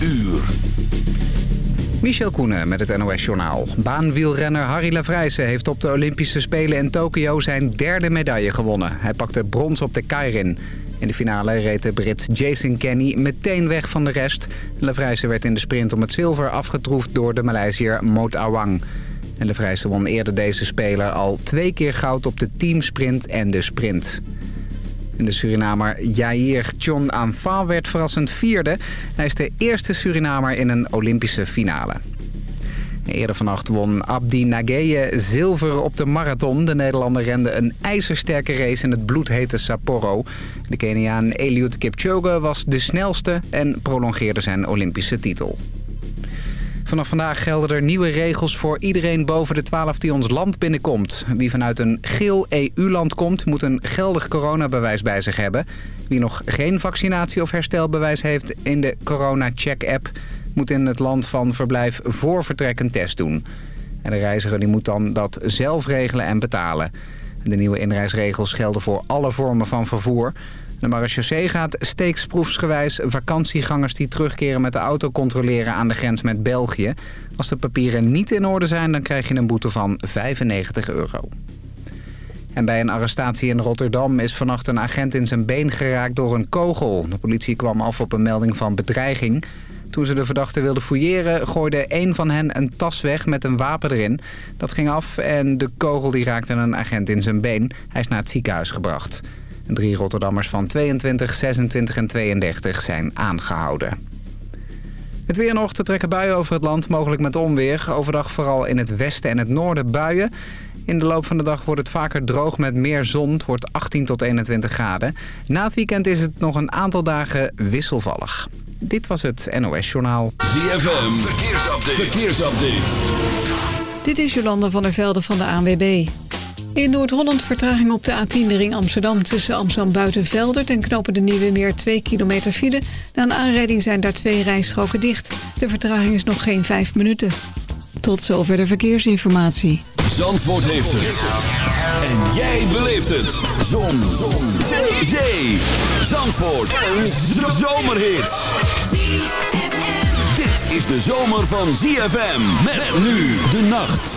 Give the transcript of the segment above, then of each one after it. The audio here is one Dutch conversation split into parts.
uur. Michel Koenen met het NOS-journaal. Baanwielrenner Harry Lavrijsen heeft op de Olympische Spelen in Tokio zijn derde medaille gewonnen. Hij pakte brons op de Keirin. In de finale reed de Brit Jason Kenny meteen weg van de rest. Lavrijsen werd in de sprint om het zilver afgetroefd door de Maleisiër Moot Awang. En Lavrijsen won eerder deze speler al twee keer goud op de teamsprint en de sprint. De Surinamer Jair John Anfa werd verrassend vierde. Hij is de eerste Surinamer in een Olympische finale. Eerder vannacht won Abdi Nageye zilver op de marathon. De Nederlander rende een ijzersterke race in het bloedhete Sapporo. De Keniaan Eliud Kipchoge was de snelste en prolongeerde zijn Olympische titel. Vanaf vandaag gelden er nieuwe regels voor iedereen boven de 12 die ons land binnenkomt. Wie vanuit een geel EU-land komt, moet een geldig coronabewijs bij zich hebben. Wie nog geen vaccinatie of herstelbewijs heeft in de Corona Check-app... moet in het land van verblijf voor vertrek een test doen. En de reiziger die moet dan dat zelf regelen en betalen. De nieuwe inreisregels gelden voor alle vormen van vervoer... De marechaussee gaat steeksproefsgewijs vakantiegangers die terugkeren met de auto controleren aan de grens met België. Als de papieren niet in orde zijn, dan krijg je een boete van 95 euro. En bij een arrestatie in Rotterdam is vannacht een agent in zijn been geraakt door een kogel. De politie kwam af op een melding van bedreiging. Toen ze de verdachte wilden fouilleren, gooide een van hen een tas weg met een wapen erin. Dat ging af en de kogel die raakte een agent in zijn been. Hij is naar het ziekenhuis gebracht. Drie Rotterdammers van 22, 26 en 32 zijn aangehouden. Het weer nog te trekken buien over het land, mogelijk met onweer. Overdag vooral in het westen en het noorden buien. In de loop van de dag wordt het vaker droog met meer zon. Het wordt 18 tot 21 graden. Na het weekend is het nog een aantal dagen wisselvallig. Dit was het NOS Journaal. ZFM, verkeersupdate. verkeersupdate. Dit is Jolanda van der Velde van de ANWB. In Noord-Holland vertraging op de A10 de ring Amsterdam... tussen Amsterdam Buitenveldert en knopen de Nieuwe Meer 2 kilometer file. Na een aanrijding zijn daar twee rijstroken dicht. De vertraging is nog geen 5 minuten. Tot zover de verkeersinformatie. Zandvoort heeft het. En jij beleeft het. Zon. Zon. Zee. Zandvoort. Een zomerhit. Dit is de zomer van ZFM. Met nu de nacht.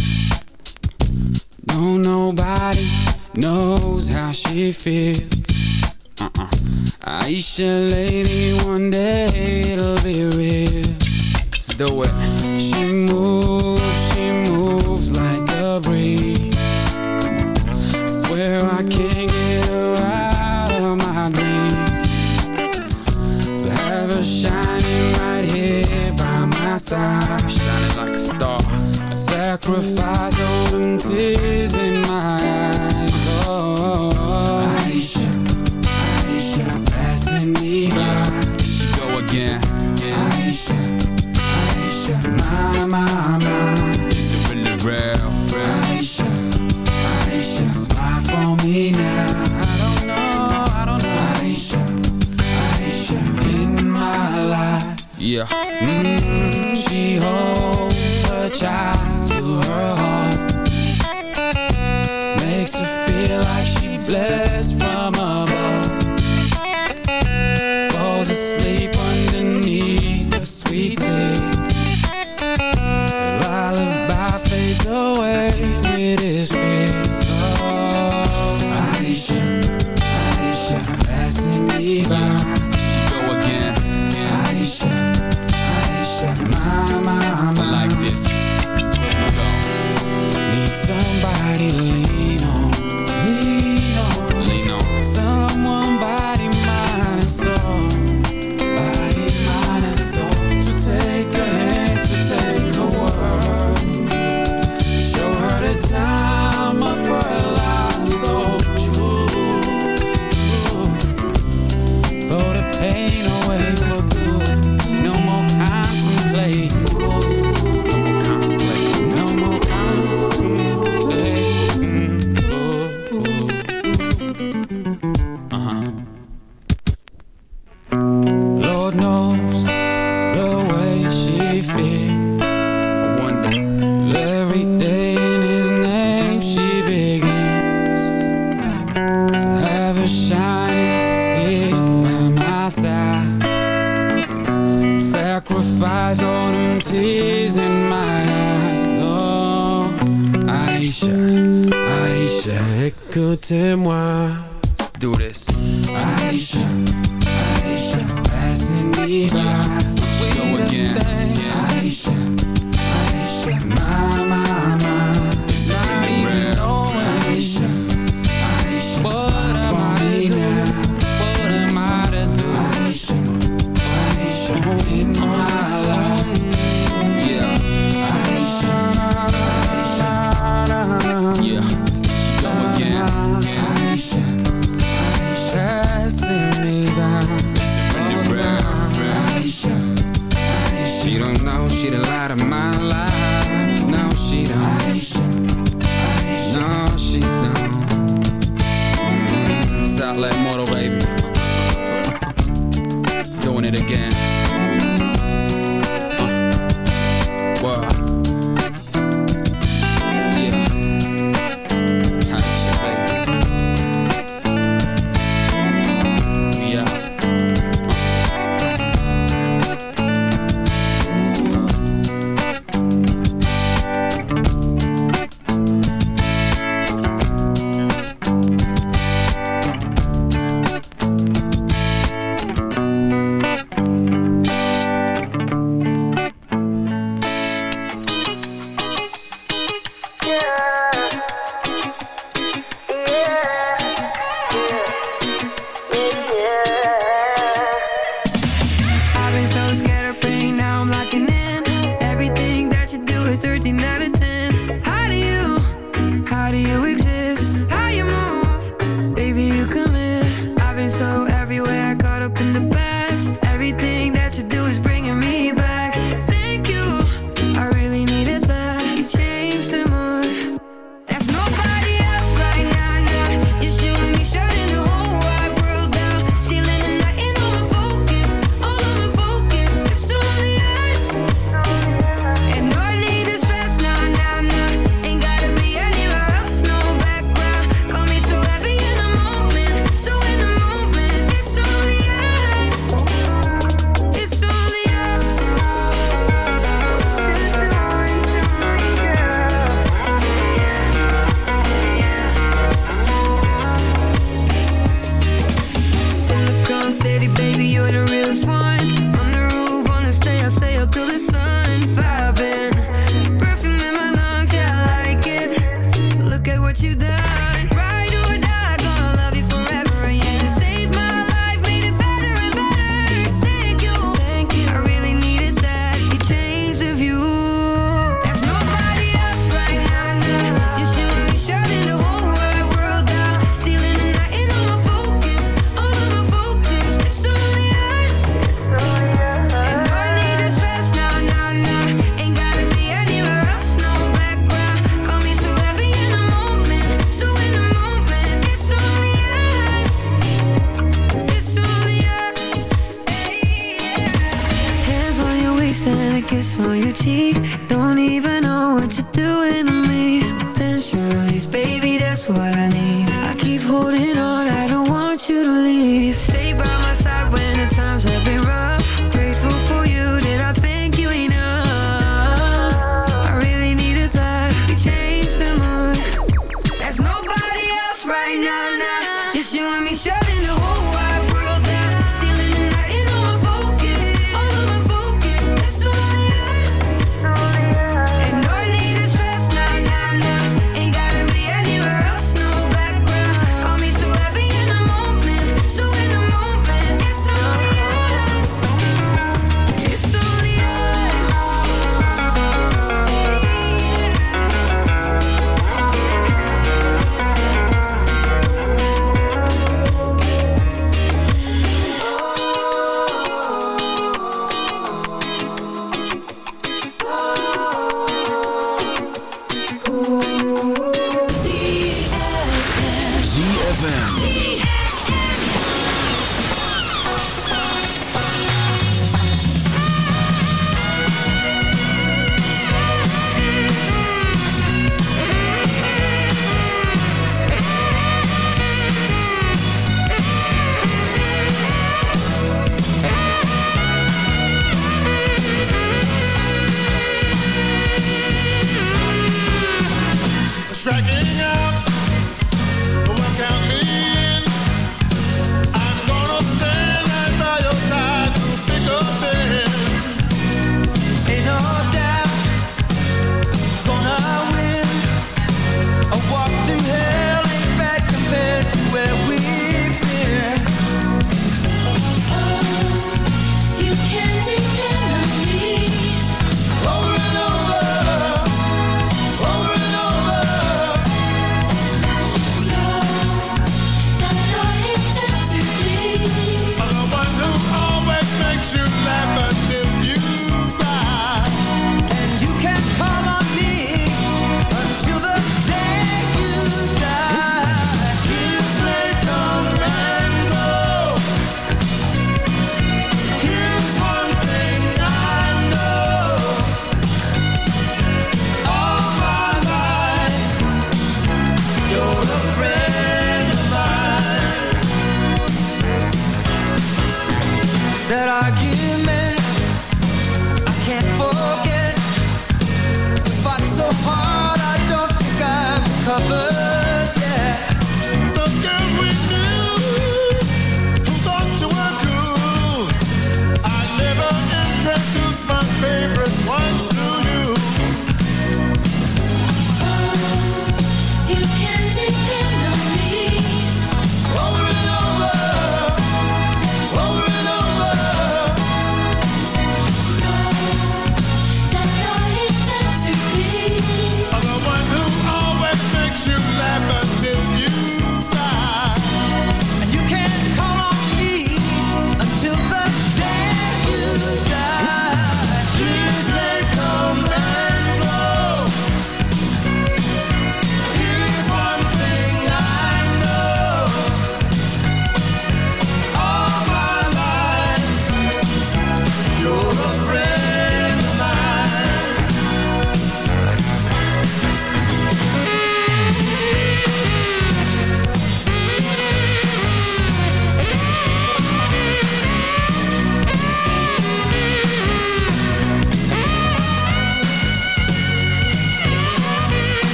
No, nobody knows how she feels uh-uh. Aisha, lady, one day it'll be real. Let's do it. She moves, she moves like a breeze. I swear I can't get her out of my dreams. So have her shining right here by my side. Shining like a star. I sacrifice all them tears in my eyes. Oh, Aisha Aisha, passing me by. She go again. Yeah. Aisha, Aisha, my, my, my. Is it really real? Aisha, Aisha, smile for me now. I don't know, I don't know. Aisha, Aisha, in my life. Yeah. Mm, she holds her child J'ai côté moi. Do this. Aisha, Aisha, passing me by. Go again. Yeah. Aisha.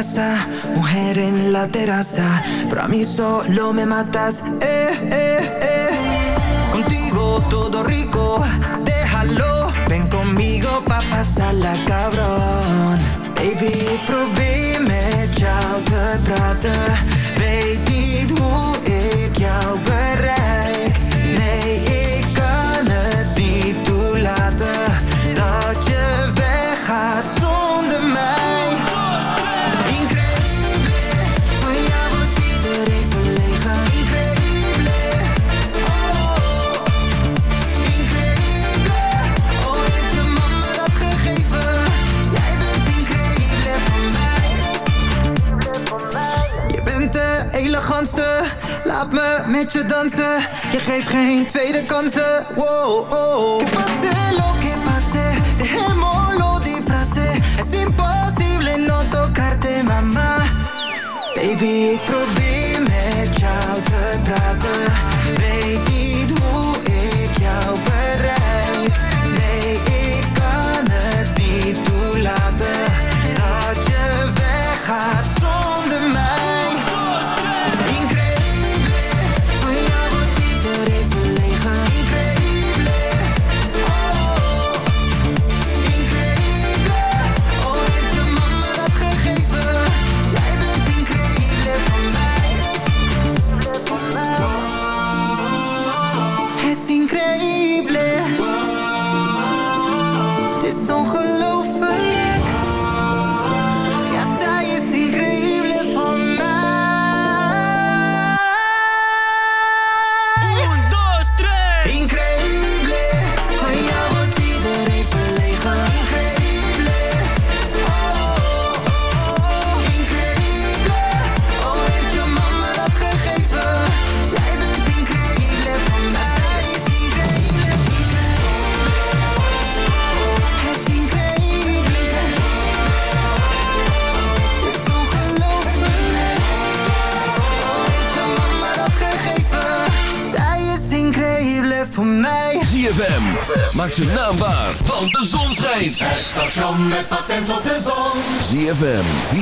casa, mujer en la terraza, pero a mí solo me matas, eh, eh, eh. Contigo todo rico, déjalo, ven conmigo pa' pasarla cabrón. Baby, probeer jou te praten, weet niet hoe ik jou bereik, nee met je dansen. Je geeft geen tweede kansen. Wow, oh. Que pase lo que pase, dejémoslo lo disfrazé. Es imposible no tocarte, mama. Baby, ik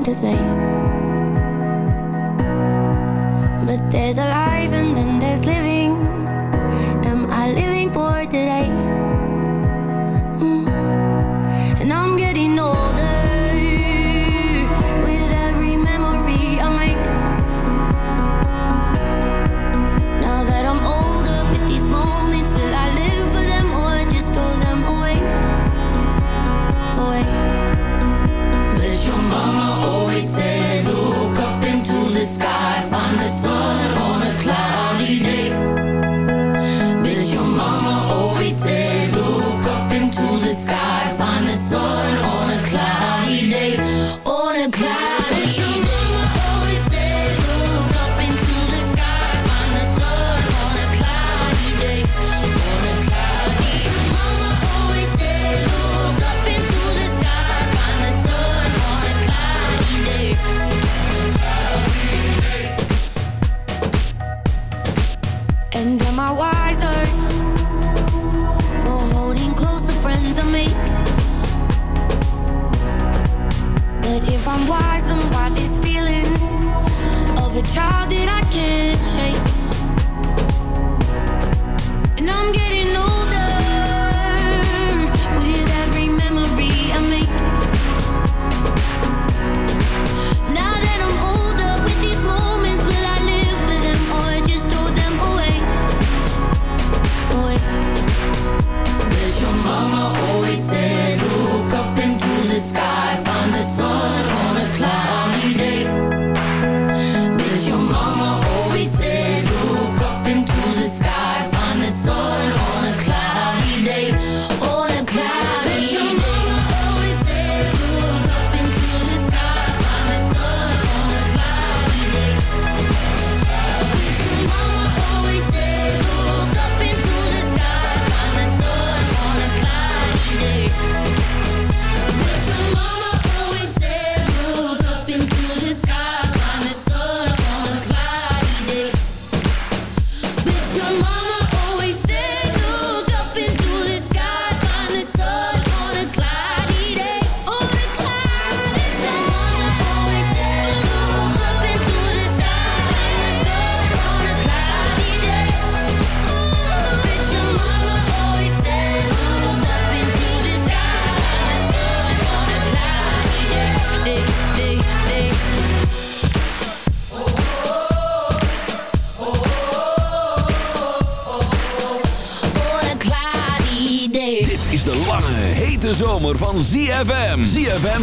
Funny thing to say. But there's a life and then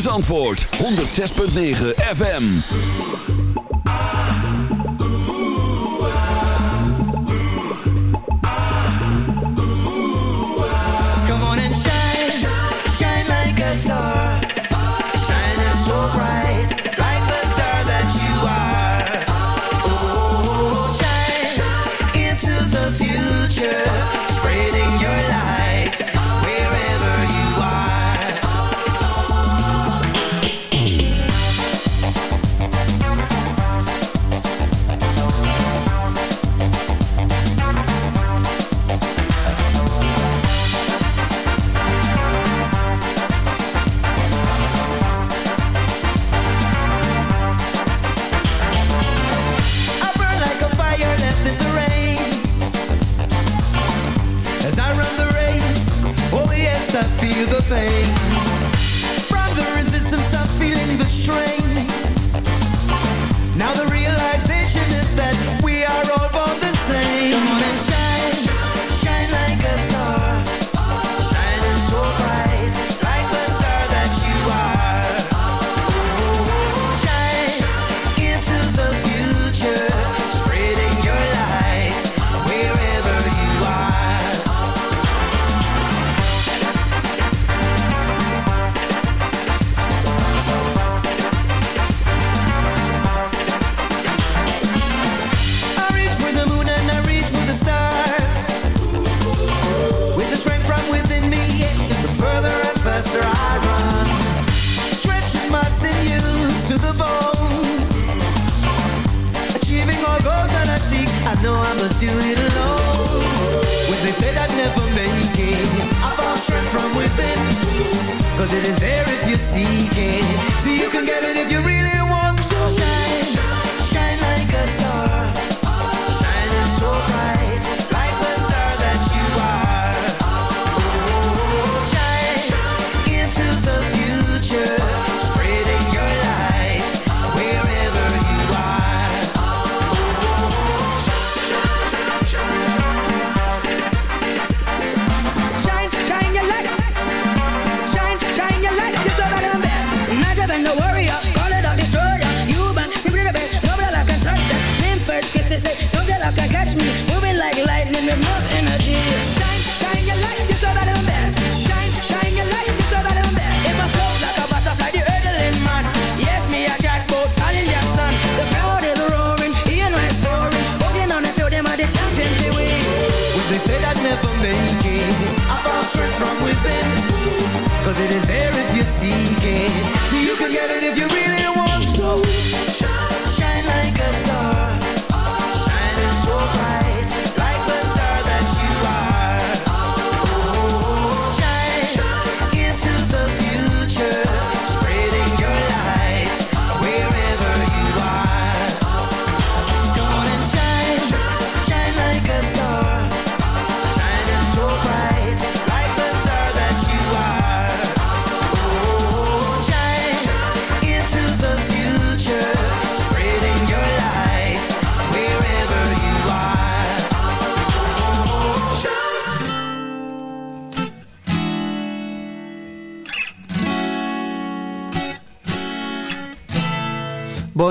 Zandvoort 106.9 FM.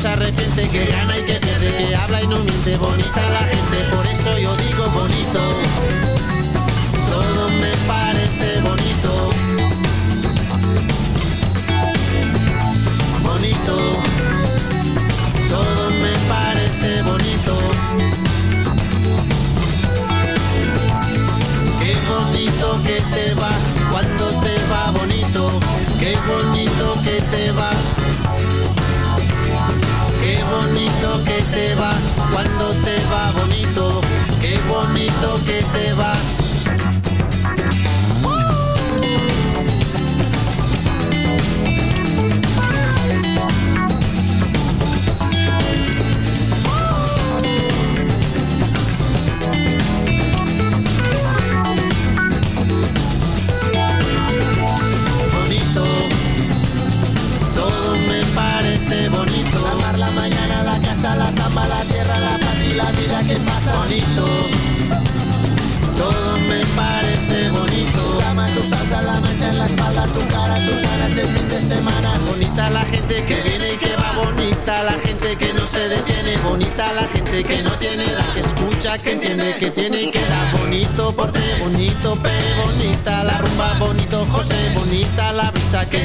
se arrepiente, que gana y que pierde, que habla y no miente, bonita la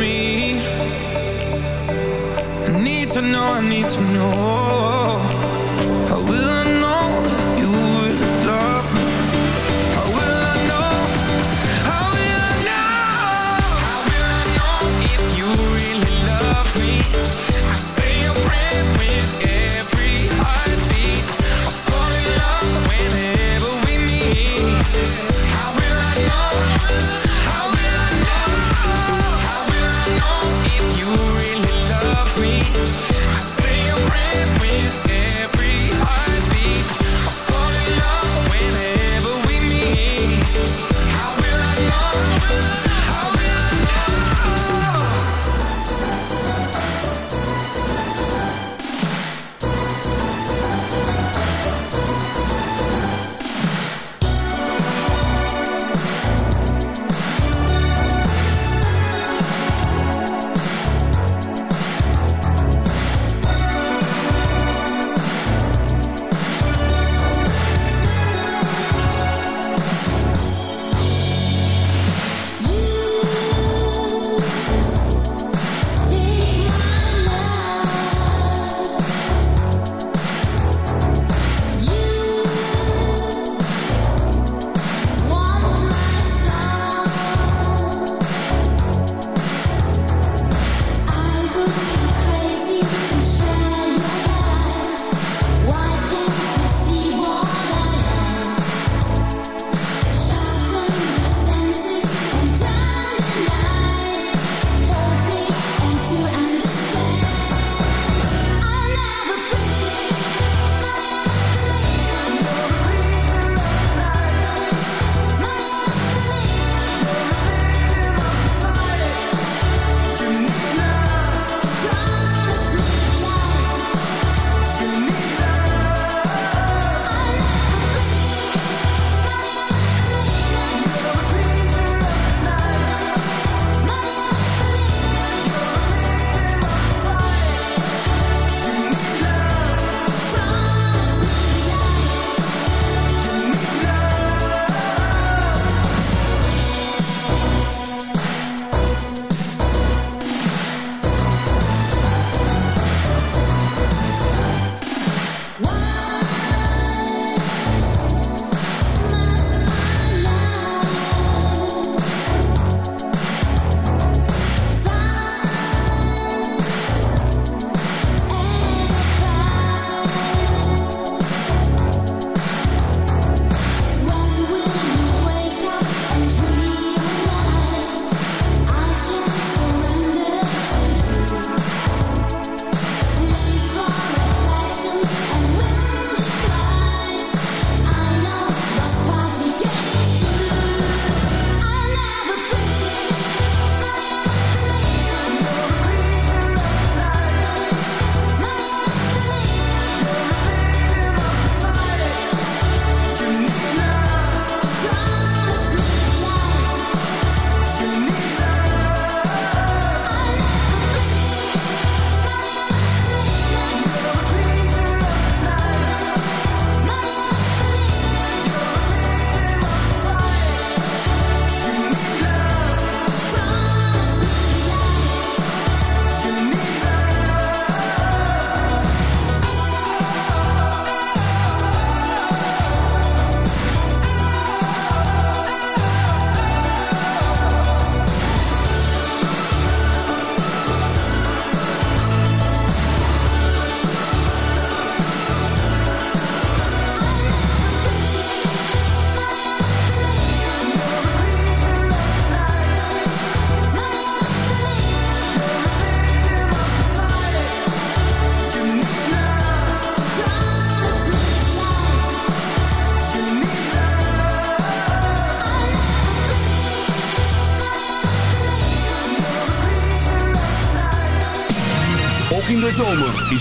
me. I need to know, I need to know.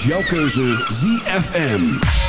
jouw keuze ZFM.